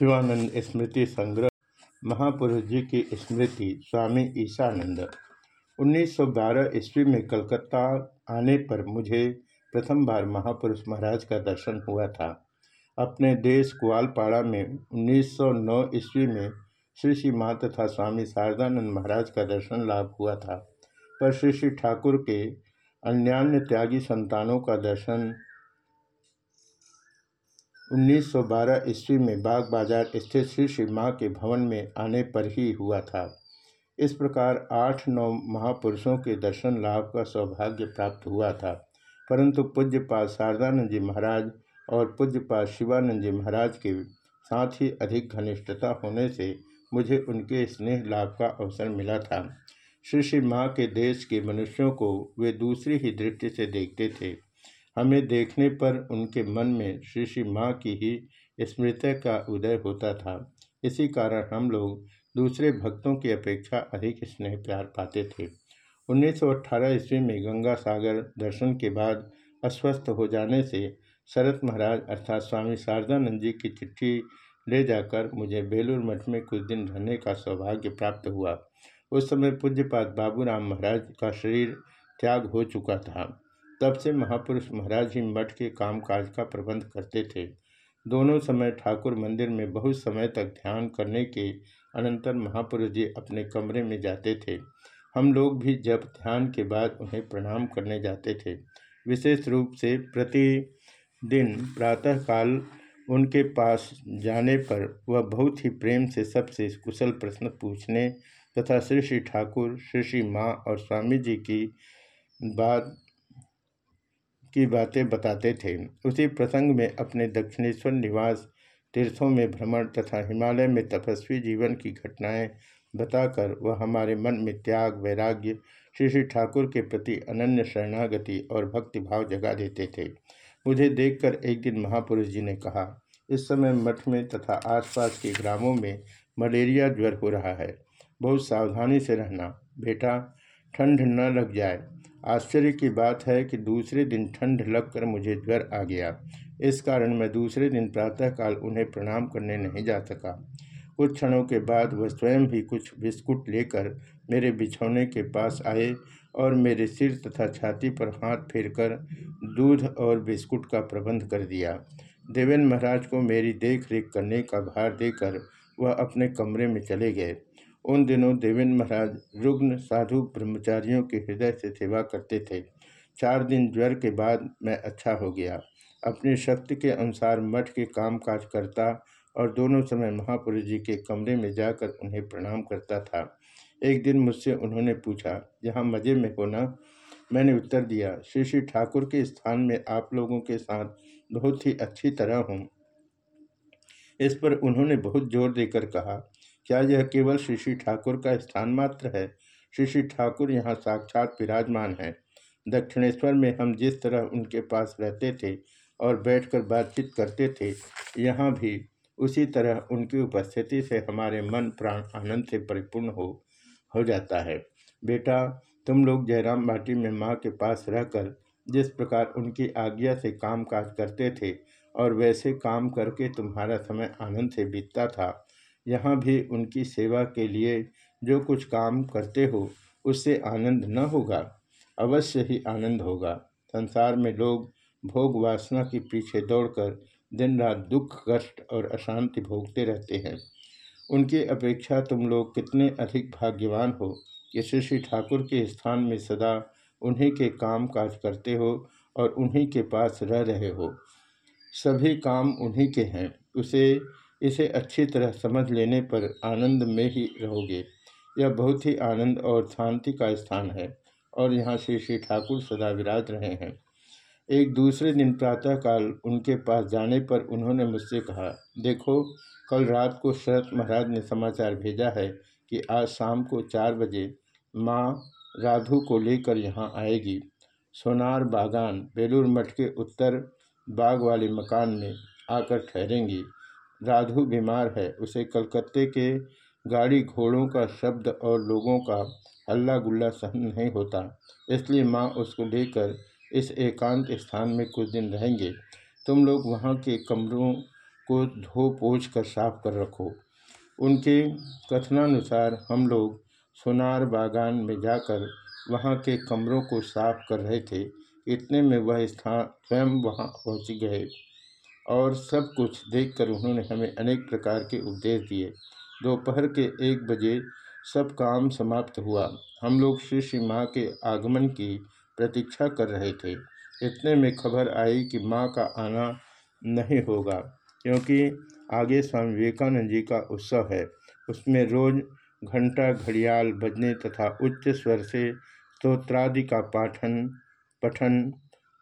शिवानंद स्मृति संग्रह, महापुरुष जी की स्मृति, स्वामी ईशानंद। 1912 ईस्वी में कलकत्ता आने पर मुझे प्रथम बार महापुरुष महाराज का दर्शन हुआ था। अपने देश ग्वालपाड़ा में 1909 ईस्वी में श्री श्री माँ तथा स्वामी शारदानंद महाराज का दर्शन लाभ हुआ था। पर श्री श्री ठाकुर के अन्यान्य त्यागी संतानों का दर्शन 1912 ईस्वी में बाग बाज़ार स्थित श्री श्री माँ के भवन में आने पर ही हुआ था। इस प्रकार आठ नौ महापुरुषों के दर्शन लाभ का सौभाग्य प्राप्त हुआ था। परंतु पूज्यपात शारदानंद जी महाराज और पूज्यपात शिवानंद जी महाराज के साथ ही अधिक घनिष्ठता होने से मुझे उनके स्नेह लाभ का अवसर मिला था। श्री श्री माँ के देश के मनुष्यों को वे दूसरी ही दृष्टि से देखते थे। हमें देखने पर उनके मन में श्री श्री माँ की ही स्मृति का उदय होता था। इसी कारण हम लोग दूसरे भक्तों की अपेक्षा अधिक स्नेह प्यार पाते थे। 1918 ईस्वी में गंगा सागर दर्शन के बाद अस्वस्थ हो जाने से शरत महाराज अर्थात स्वामी शारदानंद जी की चिट्ठी ले जाकर मुझे बेलूर मठ में कुछ दिन रहने का सौभाग्य प्राप्त हुआ। उस समय पूज्यपात बाबूराम महाराज का शरीर त्याग हो चुका था। तब से महापुरुष महाराज ही मठ के कामकाज का प्रबंध करते थे। दोनों समय ठाकुर मंदिर में बहुत समय तक ध्यान करने के अनंतर महापुरुष जी अपने कमरे में जाते थे। हम लोग भी जब ध्यान के बाद उन्हें प्रणाम करने जाते थे। विशेष रूप से प्रतिदिन प्रातःकाल उनके पास जाने पर वह बहुत ही प्रेम से सबसे कुशल प्रश्न पूछने तथा श्री श्री ठाकुर, श्री श्री माँ और स्वामी जी की बात की बातें बताते थे। उसी प्रसंग में अपने दक्षिणेश्वर निवास तीर्थों में भ्रमण तथा हिमालय में तपस्वी जीवन की घटनाएँ बताकर वह हमारे मन में त्याग, वैराग्य श्री श्री ठाकुर के प्रति अनन्य शरणागति और भक्तिभाव जगा देते थे। मुझे देखकर एक दिन महापुरुष जी ने कहा, इस समय मठ में तथा आसपास के ग्रामों में मलेरिया ज्वर हो रहा है। बहुत सावधानी से रहना। बेटा ठंड न लग जाए। आश्चर्य की बात है कि दूसरे दिन ठंड लगकर मुझे ज्वर आ गया। इस कारण मैं दूसरे दिन प्रातःकाल उन्हें प्रणाम करने नहीं जा सका। कुछ क्षणों के बाद वह स्वयं ही कुछ बिस्कुट लेकर मेरे बिछौने के पास आए और मेरे सिर तथा छाती पर हाथ फेरकर दूध और बिस्कुट का प्रबंध कर दिया। देवेंद्र महाराज को मेरी देख रेख करने का भार देकर वह अपने कमरे में चले गए। उन दिनों देवेंद्र महाराज रुग्ण, साधु, ब्रह्मचारियों के हृदय से सेवा करते थे। चार दिन ज्वर के बाद मैं अच्छा हो गया। अपनी शक्ति के अनुसार मठ के काम काज करता और दोनों समय महापुरुष जी के कमरे में जाकर उन्हें प्रणाम करता था। एक दिन मुझसे उन्होंने पूछा, यहाँ मज़े में हो ना? मैंने उत्तर दिया, श्री श्री ठाकुर के स्थान में आप लोगों के साथ बहुत ही अच्छी तरह हूँ। इस पर उन्होंने बहुत ज़ोर देकर कहा क्या यह केवल श्री श्री ठाकुर का स्थान मात्र है? श्री श्री ठाकुर यहाँ साक्षात विराजमान है। दक्षिणेश्वर में हम जिस तरह उनके पास रहते थे और बैठकर बातचीत करते थे, यहाँ भी उसी तरह उनकी उपस्थिति से हमारे मन प्राण आनंद से परिपूर्ण हो हो जाता है। बेटा, तुम लोग जयराम भाटी में माँ के पास रहकर जिस प्रकार उनकी आज्ञा से काम काज करते थे और वैसे काम करके तुम्हारा समय आनंद से बीतता था यहाँ भी उनकी सेवा के लिए जो कुछ काम करते हो, उससे आनंद न होगा। अवश्य ही आनंद होगा। संसार में लोग भोग वासना के पीछे दौड़कर दिन रात दुख, कष्ट और अशांति भोगते रहते हैं। उनकी अपेक्षा तुम लोग कितने अधिक भाग्यवान हो। कि श्री ठाकुर के स्थान में सदा उन्हीं के काम काज करते हो और उन्हीं के पास रह रहे हो। सभी काम उन्हीं के हैं। उसे इसे अच्छी तरह समझ लेने पर आनंद में ही रहोगे। यह बहुत ही आनंद और शांति का स्थान है और यहाँ श्री श्री ठाकुर सदा विराज रहे हैं। एक दूसरे दिन प्रातःकाल उनके पास जाने पर उन्होंने मुझसे कहा, देखो, कल रात को शरत महाराज ने समाचार भेजा है कि आज शाम को चार बजे माँ राधु को लेकर यहाँ आएगी। सोनार बागान, बेलूर मठ के उत्तर बाग वाले मकान में आकर ठहरेंगी। राधु बीमार है। उसे कलकत्ते के गाड़ी घोड़ों का शब्द और लोगों का हल्ला गुल्ला सहन नहीं होता, इसलिए माँ उसको लेकर इस एकांत स्थान में कुछ दिन रहेंगे। तुम लोग वहाँ के कमरों को धो पोछ कर साफ़ कर रखो। उनके कथनानुसार हम लोग सोनार बागान में जाकर वहाँ के कमरों को साफ़ कर रहे थे। इतने में वह स्थान स्वयं वहाँ पहुँच गए। और सब कुछ देखकर उन्होंने हमें अनेक प्रकार के उपदेश दिए। दोपहर के एक बजे सब काम समाप्त हुआ। हम लोग श्री श्री माँ के आगमन की प्रतीक्षा कर रहे थे। इतने में खबर आई कि माँ का आना नहीं होगा, क्योंकि आगे स्वामी विवेकानंद जी का उत्सव है। उसमें रोज घंटा घड़ियाल बजने तथा उच्च स्वर से स्तोत्रादि का पाठन पठन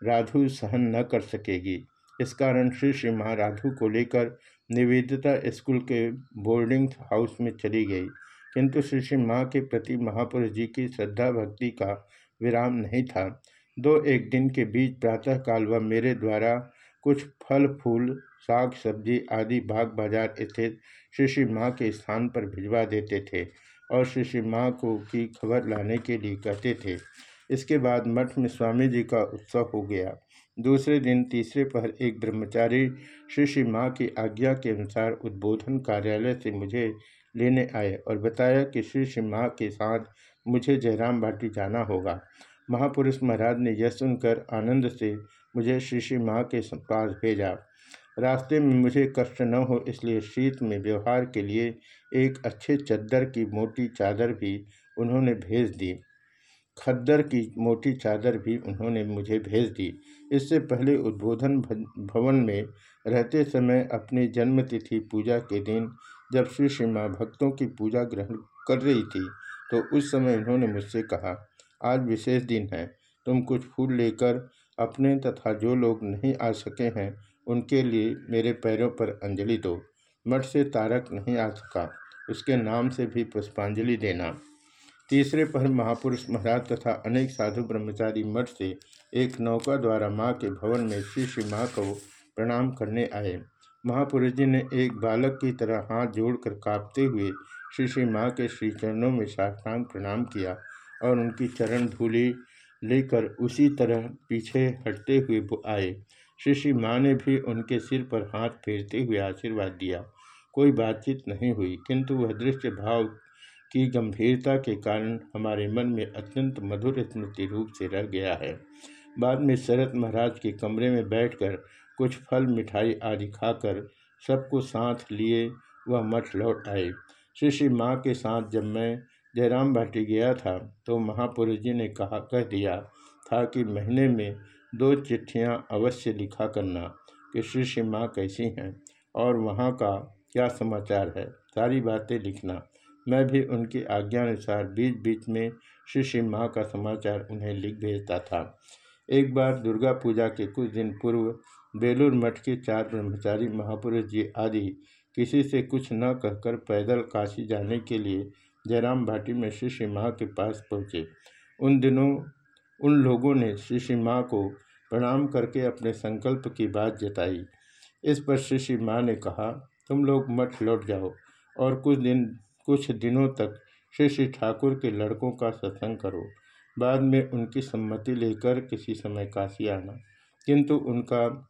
राधु सहन न कर सकेगी। इस कारण श्री श्री महाराधु को लेकर निवेदिता स्कूल के बोर्डिंग हाउस में चली गई। किंतु श्री श्री माँ के प्रति महापुरुष जी की श्रद्धा भक्ति का विराम नहीं था। दो एक दिन के बीच प्रातःकाल वह मेरे द्वारा कुछ फल, फूल, साग, सब्ज़ी आदि बाग बाज़ार स्थित श्री श्री माँ के स्थान पर भिजवा देते थे और श्री श्री माँ को की खबर लाने के लिए कहते थे। इसके बाद मठ में स्वामी जी का उत्सव हो गया। दूसरे दिन तीसरे पहर एक ब्रह्मचारी श्री श्री माँ की आज्ञा के अनुसार उद्बोधन कार्यालय से मुझे लेने आए और बताया कि श्री श्री माँ के साथ मुझे जयराम भाटी जाना होगा। महापुरुष महाराज ने यह सुनकर आनंद से मुझे श्री श्री माँ के पास भेजा। रास्ते में मुझे कष्ट न हो इसलिए शीत में व्यवहार के लिए एक अच्छे चद्दर की मोटी चादर भी उन्होंने भेज दी। खद्दर की मोटी चादर भी उन्होंने मुझे भेज दी। इससे पहले उद्बोधन भवन में रहते समय अपनी जन्मतिथि पूजा के दिन जब श्री श्री माँ भक्तों की पूजा ग्रहण कर रही थी तो उस समय उन्होंने मुझसे कहा, आज विशेष दिन है। तुम कुछ फूल लेकर अपने तथा जो लोग नहीं आ सके हैं, उनके लिए मेरे पैरों पर अंजलि दो। मठ से तारक नहीं आ सका। उसके नाम से भी पुष्पांजलि देना। तीसरे पहर महापुरुष महाराज तथा अनेक साधु ब्रह्मचारी मठ से एक नौका द्वारा माँ के भवन में श्री श्री माँ को प्रणाम करने आए। महापुरुष जी ने एक बालक की तरह हाथ जोड़कर कांपते हुए श्री श्री माँ के श्री चरणों में साष्टांग प्रणाम किया और उनकी चरण धूलि लेकर उसी तरह पीछे हटते हुए आए। श्री श्री माँ ने भी उनके सिर पर हाथ फेरते हुए आशीर्वाद दिया। कोई बातचीत नहीं हुई, किंतु वह दृश्य भाव की गंभीरता के कारण हमारे मन में अत्यंत मधुर स्मृति रूप से रह गया है। बाद में शरद महाराज के कमरे में बैठकर कुछ फल, मिठाई आदि खाकर सबको साथ लिए, वह मठ लौट आए। श्री श्री माँ के साथ जब मैं जयराम भाटी गया था तो महापुरुष जी ने कहा, कह दिया था कि महीने में दो चिट्ठियाँ अवश्य लिखा करना कि श्री श्री माँ कैसी हैं और वहाँ का क्या समाचार है। सारी बातें लिखना। मैं भी उनकी आज्ञानुसार बीच बीच में श्री श्री माँ का समाचार उन्हें लिख भेजता था। एक बार दुर्गा पूजा के कुछ दिन पूर्व बेलूर मठ के चार ब्रह्मचारी महापुरुष जी आदि किसी से कुछ न कहकर पैदल काशी जाने के लिए जयराम भाटी में श्री श्री माँ के पास पहुँचे। उन दिनों उन लोगों ने श्री श्री माँ को प्रणाम करके अपने संकल्प की बात जताई। इस पर श्री श्री माँ ने कहा, तुम लोग मठ लौट जाओ और कुछ दिन कुछ दिनों तक श्री श्री ठाकुर के लड़कों का सत्संग करो। बाद में उनकी सम्मति लेकर किसी समय काशी आना। किंतु उनका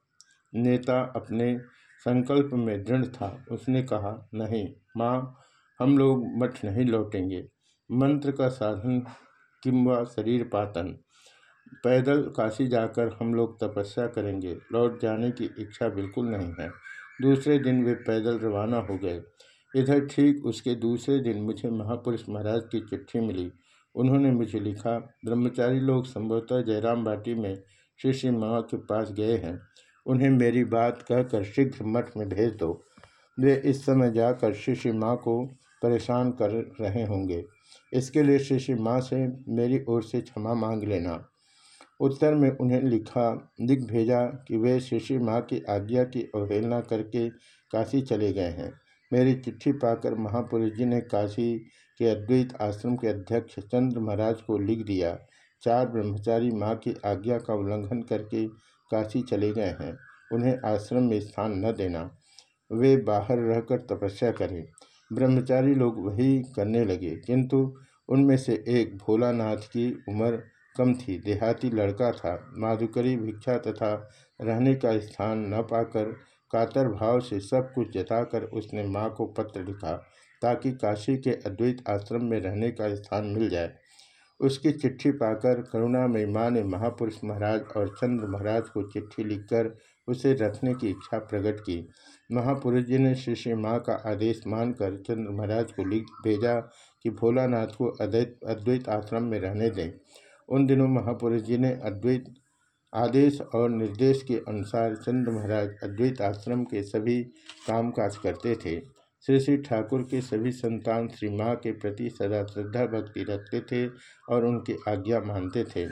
नेता अपने संकल्प में दृढ़ था। उसने कहा, नहीं, माँ, हम लोग मठ नहीं लौटेंगे। मंत्र का साधन किम्वा शरीर पातन। पैदल काशी जाकर हम लोग तपस्या करेंगे। लौट जाने की इच्छा बिल्कुल नहीं है। दूसरे दिन वे पैदल रवाना हो गए। इधर ठीक उसके दूसरे दिन मुझे महापुरुष महाराज की चिट्ठी मिली। उन्होंने मुझे लिखा, ब्रह्मचारी लोग संभवतः जयराम बाटी में श्री श्री माँ के पास गए हैं। उन्हें मेरी बात कहकर शीघ्र मठ में भेज दो। वे इस समय जाकर श्री श्री माँ को परेशान कर रहे होंगे। इसके लिए श्री श्री माँ से मेरी ओर से क्षमा मांग लेना। उत्तर में उन्हें लिखा लिख भेजा कि वे श्री श्री माँ की आज्ञा की अवहेलना करके काशी चले गए हैं। मेरी चिट्ठी पाकर महापुरुष जी ने काशी के अद्वैत आश्रम के अध्यक्ष चंद्र महाराज को लिख दिया। चार ब्रह्मचारी माँ की आज्ञा का उल्लंघन करके काशी चले गए हैं। उन्हें आश्रम में स्थान न देना। वे बाहर रहकर तपस्या करें। ब्रह्मचारी लोग वही करने लगे, किंतु उनमें से एक भोलानाथ की उम्र कम थी। देहाती लड़का था। माधुकरी भिक्षा तथा रहने का स्थान न पाकर कातर भाव से सब कुछ जताकर उसने माँ को पत्र लिखा, ताकि काशी के अद्वैत आश्रम में रहने का स्थान मिल जाए। उसकी चिट्ठी पाकर करुणामयी माँ ने महापुरुष महाराज और चंद्र महाराज को चिट्ठी लिखकर उसे रखने की इच्छा प्रकट की। महापुरुष जी ने श्री श्री माँ का आदेश मानकर चंद्र महाराज को लिख भेजा कि भोलानाथ को अद्वैत अद्वैत आश्रम में रहने दें। उन दिनों महापुरुष जी ने अद्वैत आदेश और निर्देश के अनुसार चंद्र महाराज अद्वैत आश्रम के सभी कामकाज करते थे। श्री श्री ठाकुर के सभी संतान श्री माँ के प्रति सदा श्रद्धा भक्ति रखते थे और उनकी आज्ञा मानते थे।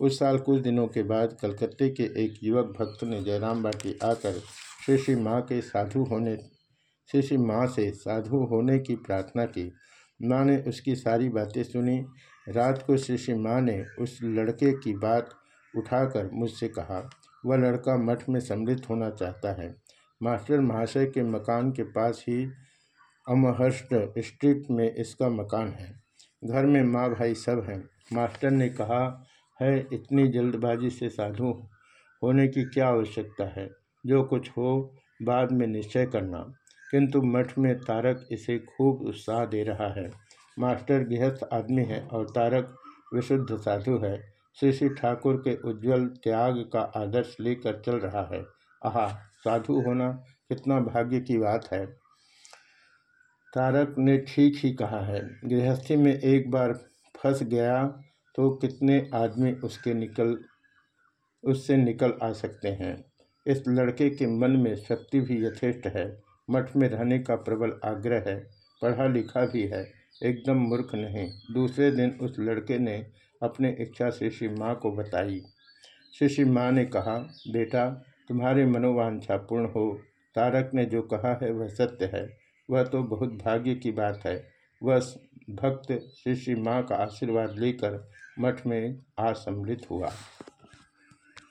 उस साल कुछ दिनों के बाद कलकत्ते के एक युवक भक्त ने जयराम बाटी आकर श्री श्री माँ के साधु होने, श्री श्री माँ से साधु होने की प्रार्थना की। माँ ने उसकी सारी बातें सुनी। रात को श्री श्री माँ ने उस लड़के की बात उठाकर मुझसे कहा, वह लड़का मठ में सम्मिलित होना चाहता है। मास्टर महाशय के मकान के पास ही अमहर्स्ट स्ट्रीट में इसका मकान है। घर में माँ भाई सब हैं मास्टर ने कहा, है, इतनी जल्दबाजी से साधु होने की क्या आवश्यकता है? जो कुछ हो, बाद में निश्चय करना। किंतु मठ में तारक इसे खूब उत्साह दे रहा है। मास्टर गृहस्थ आदमी है और तारक विशुद्ध साधु है। श्री श्री ठाकुर के उज्जवल त्याग का आदर्श लेकर चल रहा है। आह, साधु होना कितना भाग्य की बात है। तारक ने ठीक ही कहा है, गृहस्थी में एक बार फंस गया तो कितने आदमी उसके निकल, उससे निकल आ सकते हैं। इस लड़के के मन में शक्ति भी यथेष्ट है। मठ में रहने का प्रबल आग्रह है पढ़ा लिखा भी है, एकदम मूर्ख नहीं। दूसरे दिन उस लड़के ने अपने इच्छा से श्री माँ को बताई। श्री माँ ने कहा, बेटा, तुम्हारी मनोवांछा पूर्ण हो। तारक ने जो कहा है वह सत्य है। वह तो बहुत भाग्य की बात है। वह भक्त श्री माँ का आशीर्वाद लेकर मठ में आसम्मिलित हुआ।